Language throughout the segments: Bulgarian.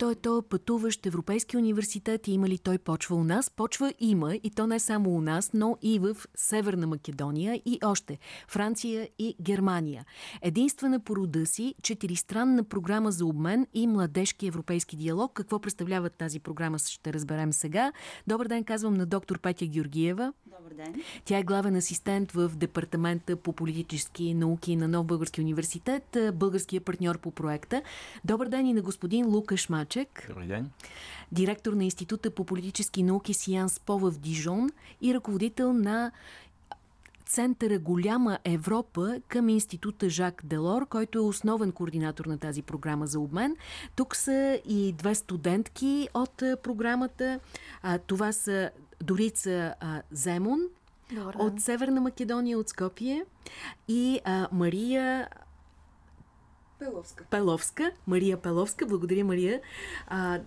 Защо е той пътуващ Европейски университет и има ли той почва у нас? Почва има и то не само у нас, но и в Северна Македония и още Франция и Германия. Единствена по рода си четиристранна програма за обмен и младежки европейски диалог. Какво представлява тази програма ще разберем сега. Добър ден, казвам на доктор Петя Георгиева. Добър ден. Тя е главен асистент в Департамента по политически науки на Нов Български университет, българския партньор по проекта. Добър ден и на господин Лукаш Мачек. Добър ден. Директор на Института по политически науки Сианс По в Дижон и ръководител на Центъра Голяма Европа към Института Жак Делор, който е основен координатор на тази програма за обмен. Тук са и две студентки от програмата. Това са Дорица Земон Добре. от Северна Македония, от Скопие и Мария Пеловска. Пеловска. Мария Пеловска. Благодаря, Мария. А,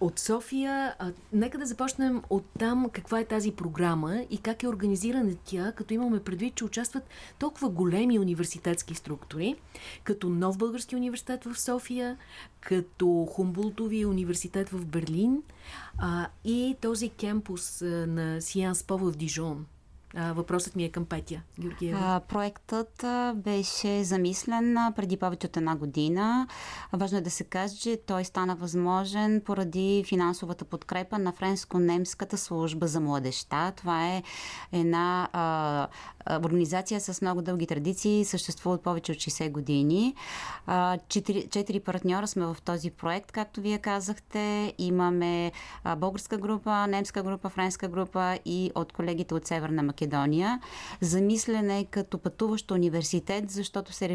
от София. А, нека да започнем от там каква е тази програма и как е организирана тя, като имаме предвид, че участват толкова големи университетски структури, като Нов Български университет в София, като Хумбултови университет в Берлин а, и този кемпус на Сианс По в Дижон. Въпросът ми е към Петя Георгиева. Проектът беше замислен преди повече от една година. Важно е да се каже, че той стана възможен поради финансовата подкрепа на Френско-немската служба за младеща. Това е една а, организация с много дълги традиции, съществува от повече от 60 години. А, четири, четири партньора сме в този проект, както вие казахте. Имаме българска група, немска група, френска група и от колегите от Северна Македония Македония. Замислен е като пътуващ университет, защото се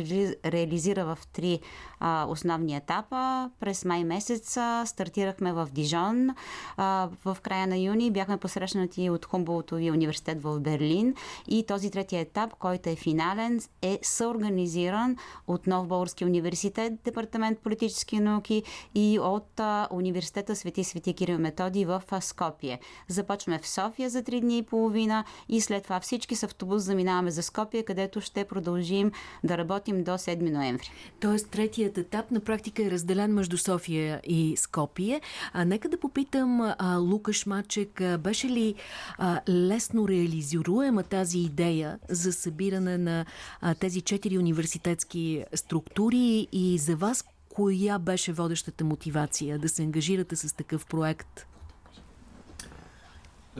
реализира в три а, основни етапа. През май месец а, стартирахме в Дижон. А, в края на юни бяхме посрещнати от Хумболтовия университет в Берлин. И този трети етап, който е финален, е съорганизиран от Нов Български университет, Департамент политически науки и от а, университета Свети Свети Кирил Методи в Скопие. Започваме в София за три дни и половина и след това всички с автобус заминаваме за Скопие, където ще продължим да работим до 7 ноември. Тоест, третият етап на практика е разделен между София и Скопие. А, нека да попитам а, Лукаш Мачек, а, беше ли а, лесно реализируема тази идея за събиране на а, тези четири университетски структури и за вас коя беше водещата мотивация да се ангажирате с такъв проект?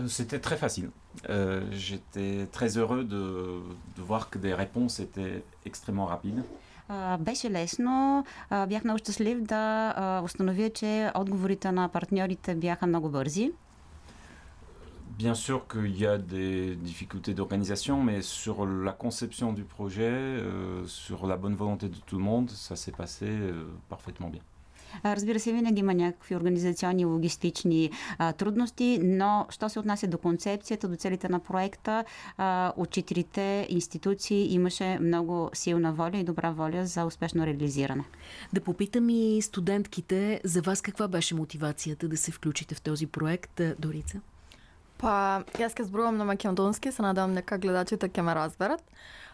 C'était très facile. Euh, J'étais très heureux de, de, voir que des réponses étaient extrêmement rapides. Uh, беше лесно. Uh, бях много щастлив да uh, установя, че отговорите на партньорите бяха много бързи. Bien sûr qu'il y a des difficultés d'organisation, mais sur la conception du projet, euh, sur la bonne volonté de tout le monde, ça s'est passé euh, parfaitement bien. Разбира се, винаги има някакви организационни и логистични а, трудности, но що се отнася до концепцията, до целите на проекта, а, от четирите институции имаше много силна воля и добра воля за успешно реализиране. Да попитам и студентките, за вас каква беше мотивацията да се включите в този проект, Дорица? Па, јас ке зборувам на македонски, се надам нека гледачите ќе ме разберат.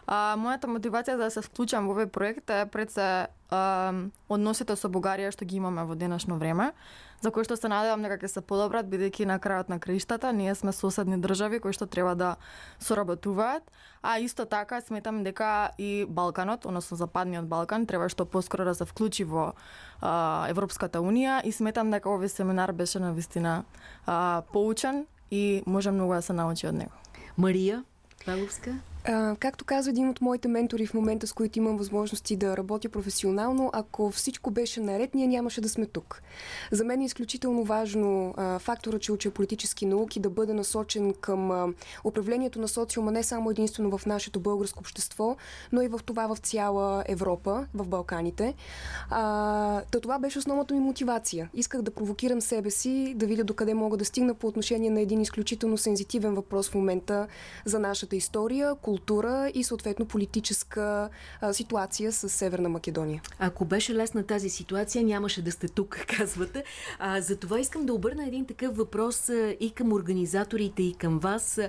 А, мојата мотивација да се вклучам во овој проект е пред се а, односите со Бугарија што ги имаме во денешно време, за кои што се надевам дека ќе се подобрат, бидејќи на крајот на краиштата ние сме соседни држави кои што треба да соработуваат, а исто така сметам дека и Балканот, односно Западниот Балкан, треба што поскоро да се вклучи во а, Европската Унија и сметам дека овој семинар беше на вистина а, поучен и може много да се научи од него. Марија Павловска? А, както казва един от моите ментори в момента, с които имам възможности да работя професионално, ако всичко беше наред, ние нямаше да сме тук. За мен е изключително важно а, фактора, че уча политически науки да бъде насочен към а, управлението на социума не само единствено в нашето българско общество, но и в това в цяла Европа, в Балканите. А, та това беше основната ми мотивация. Исках да провокирам себе си, да видя докъде мога да стигна по отношение на един изключително сензитивен въпрос в момента за нашата история, и съответно политическа а, ситуация с Северна Македония. Ако беше лесна тази ситуация, нямаше да сте тук, казвате. А, затова искам да обърна един такъв въпрос а, и към организаторите, и към вас.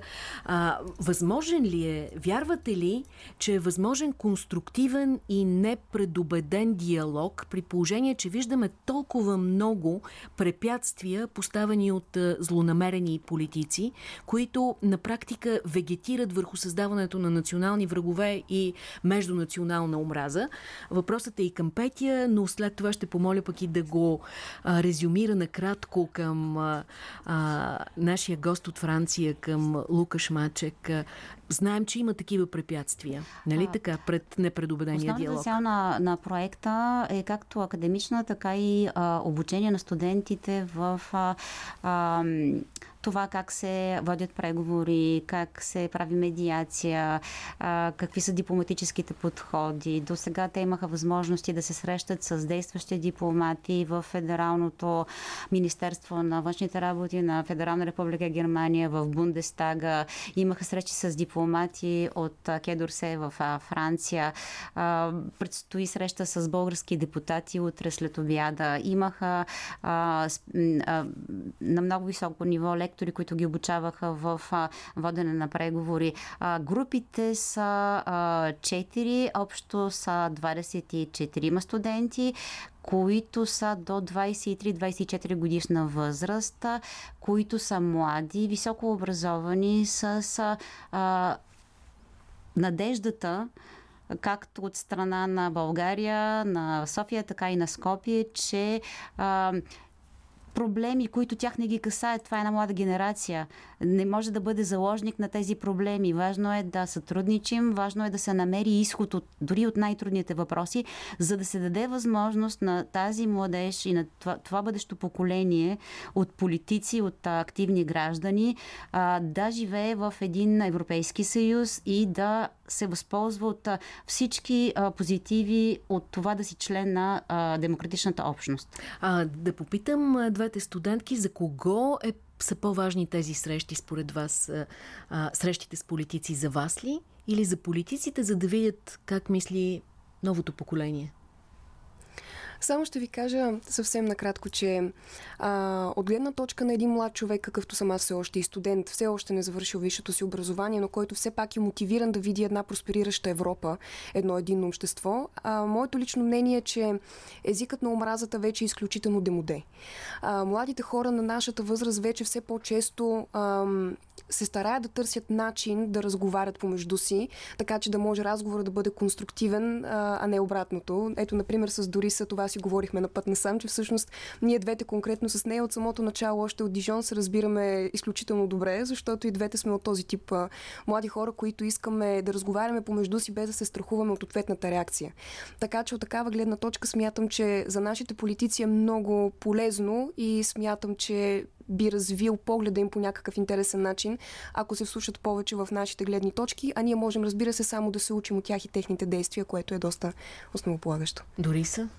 А, възможен ли е, вярвате ли, че е възможен конструктивен и непредобеден диалог при положение, че виждаме толкова много препятствия, поставени от злонамерени политици, които на практика вегетират върху създаването на национални врагове и междунационална омраза. Въпросът е и към Петя, но след това ще помоля пък и да го а, резюмира накратко към а, а, нашия гост от Франция, към Лукаш Мачек. Знаем, че има такива препятствия, нали така, пред непредобедения Основната диалог. цел на, на проекта е както академична, така и а, обучение на студентите в а, а, това как се водят преговори, как се прави медиация, какви са дипломатическите подходи. До сега те имаха възможности да се срещат с действащи дипломати в Федералното Министерство на външните работи на Федерална република Германия, в Бундестага. Имаха срещи с дипломати от Кедорсе в Франция. Предстои среща с български депутати утре след обяда. Имаха на много високо ниво лектори, които ги обучаваха в водене на преговори. Групите са а, 4, общо са 24 студенти, които са до 23-24 годишна възраст, които са млади, високо образовани, с а, надеждата, както от страна на България, на София, така и на Скопие, че а, проблеми, които тях не ги касаят. Това е една млада генерация. Не може да бъде заложник на тези проблеми. Важно е да сътрудничим, важно е да се намери изход от, дори от най-трудните въпроси, за да се даде възможност на тази младеж и на това, това бъдещо поколение от политици, от активни граждани да живее в един Европейски съюз и да се възползва от всички позитиви от това да си член на демократичната общност. А, да попитам двете студентки, за кого е, са по-важни тези срещи според вас? А, срещите с политици за вас ли? Или за политиците, за да видят как мисли новото поколение? Само ще ви кажа съвсем накратко, че а, от гледна точка на един млад човек, какъвто съм аз все още и студент, все още не завършил висшето си образование, но който все пак е мотивиран да види една просперираща Европа, едно единно общество, а, моето лично мнение е, че езикът на омразата вече е изключително демоде. А, младите хора на нашата възраст вече все по-често а, се стараят да търсят начин да разговарят помежду си, така че да може разговор да бъде конструктивен, а не обратното. Ето, например, с Дориса това говорихме на път насам, че всъщност ние двете конкретно с нея от самото начало, още от Дижон, се разбираме изключително добре, защото и двете сме от този тип а, млади хора, които искаме да разговаряме помежду си, без да се страхуваме от ответната реакция. Така че от такава гледна точка смятам, че за нашите политици е много полезно и смятам, че би развил погледа им по някакъв интересен начин, ако се вслушат повече в нашите гледни точки, а ние можем, разбира се, само да се учим от тях и техните действия, което е доста основополагащо. Дори са?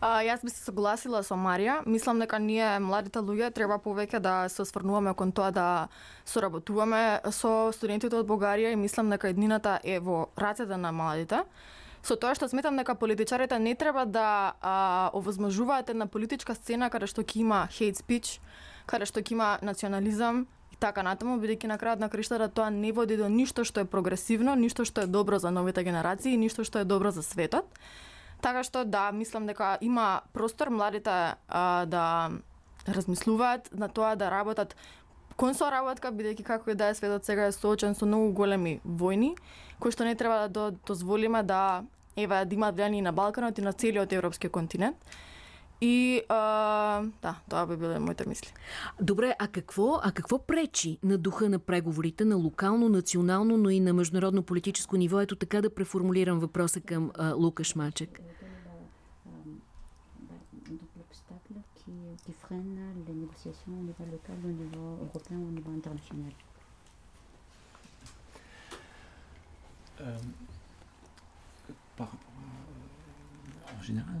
А, јас би се согласила со Марија. Мислам дека ние младите луѓе треба повеќе да се осврнуваме кон тоа да соработуваме со студентите од Бугарија и мислам дека еднината е во рацете на младите. Со тоа што сметам дека политичарите не треба да а, овозможуваат една политичка сцена каде што ќе има hate speech, каде што ќе има национализам така натаму, бидејќи на крајот на криштата тоа не води до ништо што е прогресивно, ништо што е добро за новите генерации, ништо што е добро за светот. Така што да, мислам дека има простор младите а, да размислуваат на тоа да работат кон соработка, бидејќи како и да е светот сега е соочен со многу големи војни, кои што не треба да дозволиме да еве да имаат влијание на Балканот и на целиот европски континент. И а, да, тоа би биле моите мисли. Добре, а какво, а какво пречи на духа на преговорите на локално, национално, но и на международно политическо ниво? Ето така да преформулирам въпроса към а, Лукаш Мачек. qui freinent les négociations au niveau local, au niveau européen, au niveau international Euh, par rapport à- en général,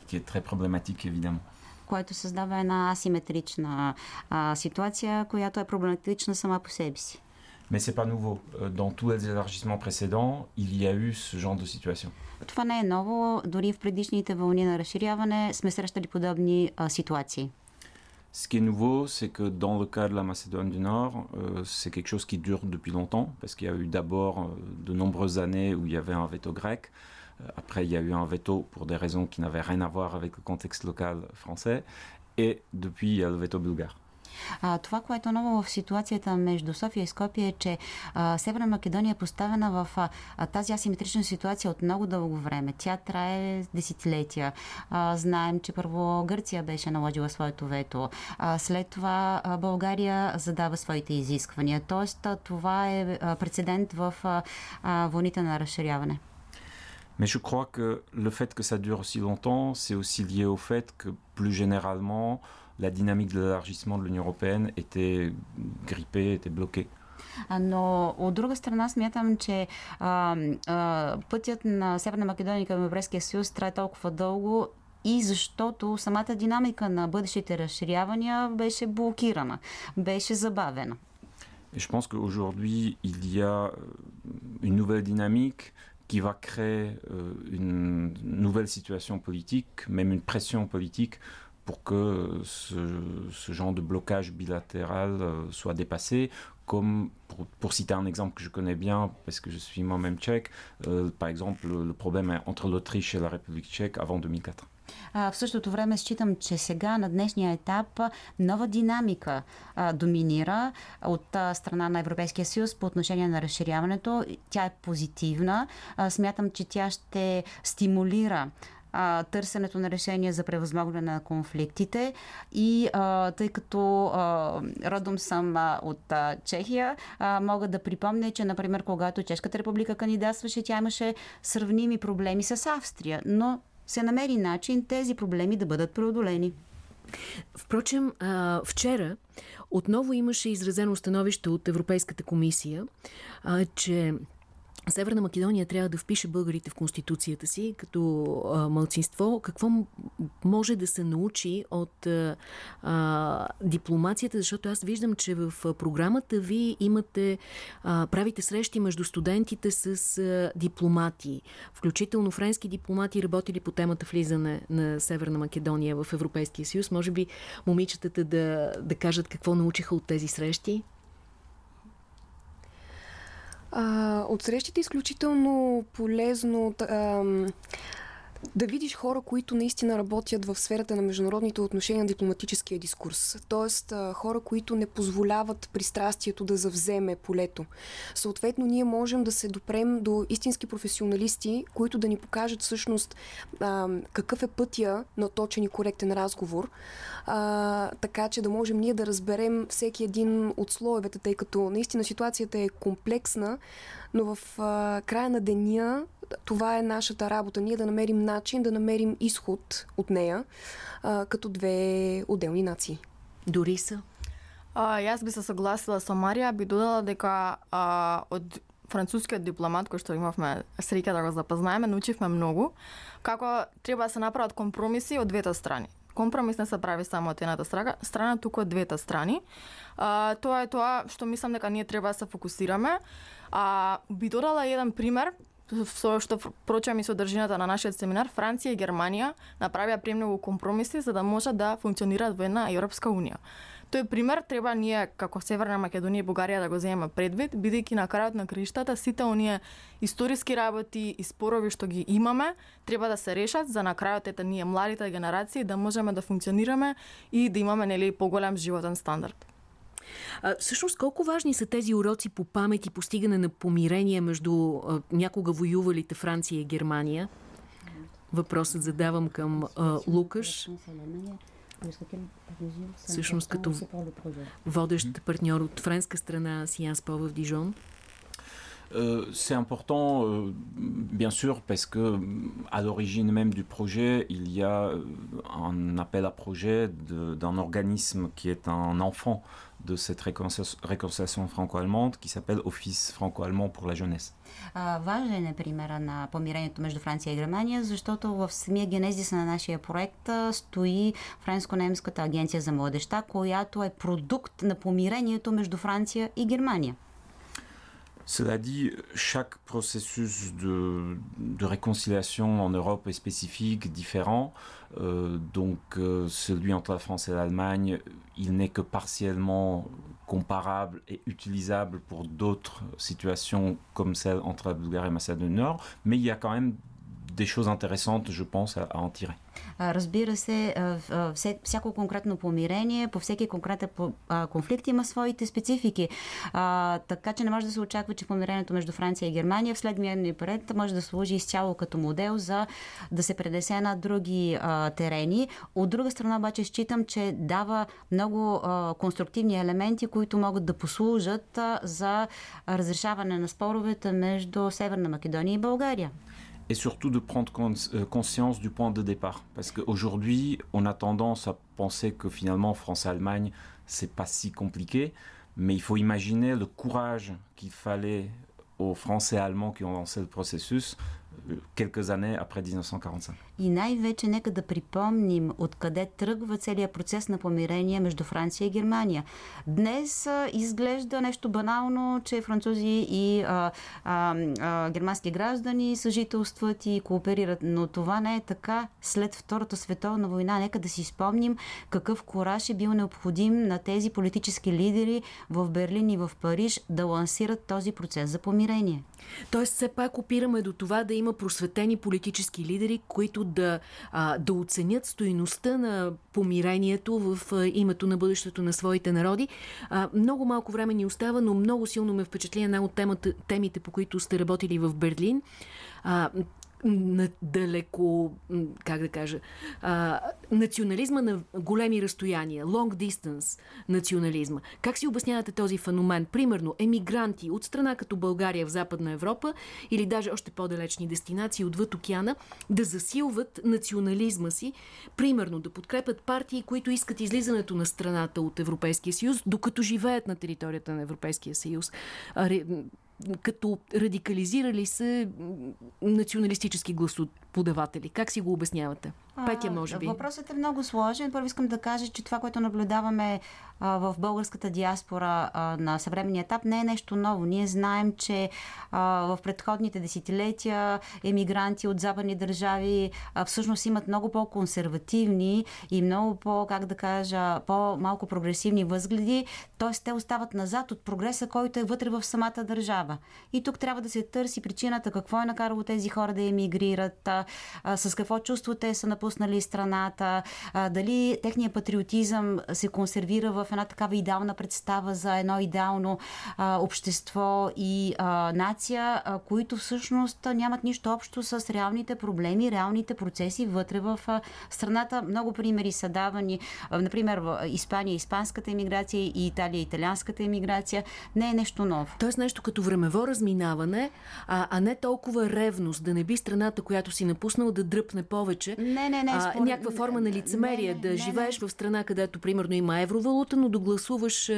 qui est très problématique, évidemment. което създава една асиметрична а, ситуация, която е проблематична сама по себе си. Mais c'est pas nouveau. Dans tous les élargissements précédents, il y a eu ce genre de situation. Това не е ново. Дори в предишните вълни на разширяване сме срещали подобни а, ситуации. Ce qui est nouveau, c'est que dans le cas de la Macédoine du Nord, euh, c'est quelque chose qui dure depuis longtemps, parce qu'il y a eu d'abord euh, de nombreuses années où il y avait un veto grec. Après, il y a eu un veto pour des raisons qui n'avaient rien à voir avec le contexte local français. Et depuis, il y a le veto bulgare. А, това, което е ново в ситуацията между София и Скопия е, че а, Северна Македония е поставена в а, тази асиметрична ситуация от много дълго време. Тя трае десетилетия. А, знаем, че първо Гърция беше наложила своето вето. А, след това а, България задава своите изисквания. Тоест, а, това е а, прецедент в а, а, вълните на разширяване. Mais je crois que le fait que ça dure aussi longtemps, c'est aussi lié au fait que plus généralement, la dynamique de l'élargissement de l'Union européenne était grippée, était bloquée. Но от друга страна смятам, че а, а, пътят на Северна Македония към Европейския съюз трае толкова дълго и защото самата динамика на бъдещите разширявания беше блокирана, беше забавена. Et je pense qu'aujourd'hui, il y a une nouvelle dynamique qui va créer euh, une nouvelle situation politique, même une pression politique pour que ce, genre de blocage bilatéral euh, soit dépassé. Comme pour, pour, citer un exemple que je connais bien, parce que je suis moi-même tchèque, euh, par exemple le, le problème entre l'Autriche et la République tchèque avant 2004. В същото време считам, че сега на днешния етап нова динамика а, доминира от а, страна на Европейския съюз по отношение на разширяването. Тя е позитивна. А, смятам, че тя ще стимулира а, търсенето на решения за превъзмогване на конфликтите и а, тъй като а, родом съм а, от а, Чехия, а, мога да припомня, че например когато Чешката република кандидатстваше, тя имаше сравними проблеми с Австрия, но се намери начин тези проблеми да бъдат преодолени. Впрочем, вчера отново имаше изразено становище от Европейската комисия, че Северна Македония трябва да впише българите в Конституцията си като а, мълцинство. Какво може да се научи от а, дипломацията? Защото аз виждам, че в програмата ви имате, а, правите срещи между студентите с а, дипломати, включително френски дипломати, работили по темата влизане на Северна Македония в Европейския съюз. Може би момичетата да, да кажат какво научиха от тези срещи? А, от срещите изключително полезно а, да видиш хора, които наистина работят в сферата на международните отношения на дипломатическия дискурс. Тоест хора, които не позволяват пристрастието да завземе полето. Съответно, ние можем да се допрем до истински професионалисти, които да ни покажат всъщност а, какъв е пътя на точен и коректен разговор, а, така че да можем ние да разберем всеки един от слоевете, тъй като наистина ситуацията е комплексна, но в а, края на деня това е нашата работа. Ние да намерим начин, да намерим изход от нея а, като две отделни нации. Дори са? А, јас би се согласила со Марија, би додала дека а, од францускиот дипломат кој што имавме среќа да го запознаеме, научивме многу како треба да се направат компромиси од двете страни. Компромис не се прави само од едната страна, страна туку од двете страни. А, тоа е тоа што мислам дека ние треба да се фокусираме. А, би додала еден пример со што прочам и содржината на нашиот семинар, Франција и Германија направија премногу компромиси за да можат да функционираат во една Европска унија. Тој пример треба ние како Северна Македонија и Бугарија да го земеме предвид, бидејќи на крајот на краиштата сите оние историски работи и спорови што ги имаме треба да се решат за на крајот ете ние младите генерации да можеме да функционираме и да имаме нели поголем животен стандард. А, всъщност, колко важни са тези уроци по памет и постигане на помирение между а, някога воювалите Франция и Германия? Въпросът задавам към а, Лукаш. всъщност като водещ партньор от френска страна Сианс По в Дижон? Euh, c'est important, euh, bien sûr, parce que à l'origine même du projet, il y a euh, un appel à projet d'un organisme qui est un enfant de cette réconciliation franco-allemande qui s'appelle Office franco-allemand pour la jeunesse. важен е примера на помирението между Франция и Германия, защото в самия генезис на нашия проект стои Френско-немската агенция за младеща, която е продукт на помирението между Франция и Германия. Cela dit, chaque processus de, de, réconciliation en Europe est spécifique, différent. Euh, donc euh, celui entre la France et l'Allemagne, il n'est que partiellement comparable et utilisable pour d'autres situations comme celle entre la Bulgarie et Macédoine du Nord, mais il y a quand même des choses intéressantes, je pense, à, à en tirer. Разбира се, всяко конкретно помирение, по всеки конкретен конфликт има своите специфики. Така че не може да се очаква, че помирението между Франция и Германия в следния период може да служи изцяло като модел за да се предесе на други терени. От друга страна обаче считам, че дава много конструктивни елементи, които могат да послужат за разрешаване на споровете между Северна Македония и България. Et surtout de prendre euh, conscience du point de départ. Parce qu'aujourd'hui, on a tendance à penser que finalement, France-Allemagne, c'est pas si compliqué, mais il faut imaginer le courage qu'il fallait aux Français et Allemands qui ont lancé le processus quelques années après 1945. И най-вече нека да припомним откъде тръгва целият процес на помирение между Франция и Германия. Днес изглежда нещо банално, че французи и а, а, а, германски граждани съжителстват и кооперират, но това не е така след Втората световна война. Нека да си спомним какъв кораж е бил необходим на тези политически лидери в Берлин и в Париж да лансират този процес за помирение. Тоест, все пак опираме до това да има просветени политически лидери, които да, а, да оценят стоиността на помирението в а, името на бъдещето на своите народи. А, много малко време ни остава, но много силно ме впечатли една от темата, темите, по които сте работили в Берлин. А, далеко, как да кажа, а, национализма на големи разстояния, long distance национализма. Как си обяснявате този феномен? Примерно, емигранти от страна като България в Западна Европа или даже още по-далечни дестинации отвъд океана да засилват национализма си, примерно да подкрепят партии, които искат излизането на страната от Европейския съюз, докато живеят на територията на Европейския съюз като радикализирали се националистически гласоподаватели. Как си го обяснявате? Петя, може би. Въпросът е много сложен. Първо искам да кажа, че това, което наблюдаваме а, в българската диаспора а, на съвременния етап, не е нещо ново. Ние знаем, че а, в предходните десетилетия емигранти от западни държави всъщност имат много по-консервативни и много по, как да кажа, по-малко прогресивни възгледи. Т.е. те остават назад от прогреса, който е вътре в самата държава. И тук трябва да се търси причината какво е накарало тези хора да емигрират, а, с какво чувство те са напуснали страната, а, дали техният патриотизъм се консервира в една такава идеална представа за едно идеално а, общество и а, нация, а, които всъщност нямат нищо общо с реалните проблеми, реалните процеси вътре в а, страната. Много примери са давани. А, например, в Испания, испанската емиграция и Италия, италианската емиграция. Не е нещо ново. Тоест нещо като времево разминаване, а, а не толкова ревност, да не би страната, която си напуснал, да дръпне повече. Не, не, не. Според... А, някаква форма на лицемерие, не, не, да не, живееш не. в страна, където примерно има евровалута, но да гласуваш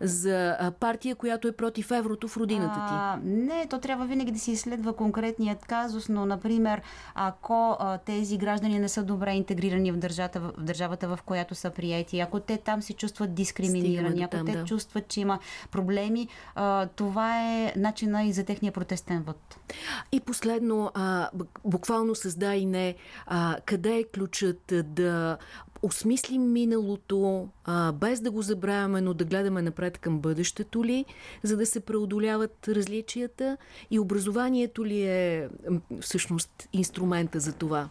за партия, която е против еврото в родината ти. А, не, то трябва винаги да се изследва конкретният казус, но, например, ако а, тези граждани не са добре интегрирани в държавата, в държавата, в която са прияти, ако те там се чувстват дискриминирани, ако там, те да. чувстват, че има проблеми, а, това е начина и за техния протестен вод. И последно, а, буквално създай и не, а, къде е ключът да осмислим миналото, а, без да го забравяме, но да гледаме напред към бъдещето ли, за да се преодоляват различията и образованието ли е всъщност инструмента за това?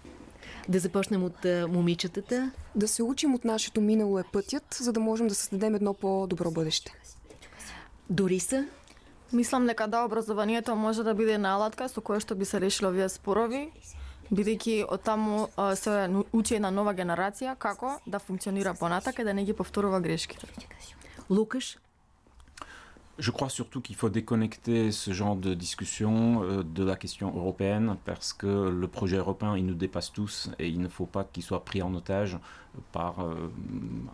Да започнем от а, момичетата. Да се учим от нашето минало е пътят, за да можем да създадем едно по-добро бъдеще. Дори са? Мислам дека да образованието може да биде налатка со која што би се решило овие спорови бидејќи од таму се учи една нова генерација како да функционира понатака и да не ги повторува грешките. Лукаш, Je crois surtout qu'il faut déconnecter ce genre de discussion euh, de la question européenne parce que le projet européen, il nous dépasse tous et il ne faut pas qu'il soit pris en otage par euh,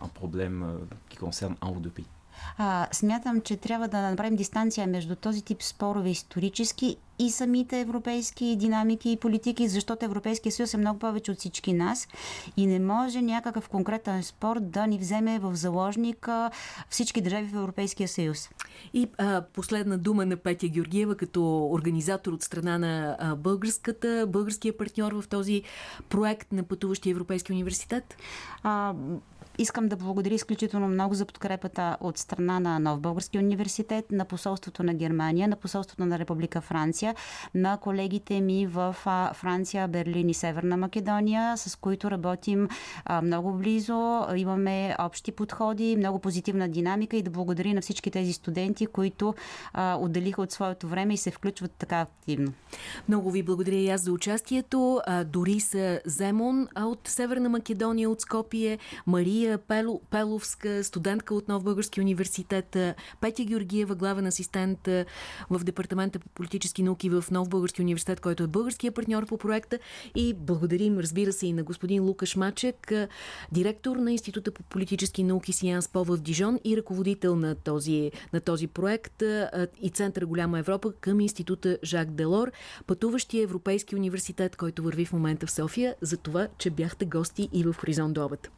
un problème euh, qui concerne un ou deux pays. А, смятам, че трябва да направим дистанция между този тип спорове исторически и самите европейски динамики и политики, защото Европейския съюз е много повече от всички нас и не може някакъв конкретен спор да ни вземе в заложник всички държави в Европейския съюз. И а, последна дума на Петя Георгиева като организатор от страна на а, българската, българския партньор в този проект на Пътуващия Европейски университет. А, Искам да благодаря изключително много за подкрепата от страна на Нов Български университет, на посолството на Германия, на посолството на Република Франция, на колегите ми в Франция, Берлин и Северна Македония, с които работим много близо. Имаме общи подходи, много позитивна динамика и да благодаря на всички тези студенти, които отделиха от своето време и се включват така активно. Много ви благодаря и аз за участието. Дориса Земон от Северна Македония, от Скопие, Мария Мария Пеловска, студентка от Нов Български университет, Петя Георгиева, главен асистент в Департамента по политически науки в Нов Български университет, който е българския партньор по проекта. И благодарим, разбира се, и на господин Лукаш Мачек, директор на Института по политически науки Сианс По в Дижон и ръководител на този, на този проект и Център Голяма Европа към Института Жак Делор, пътуващия Европейски университет, който върви в момента в София, за това, че бяхте гости и в Хоризонт до обед.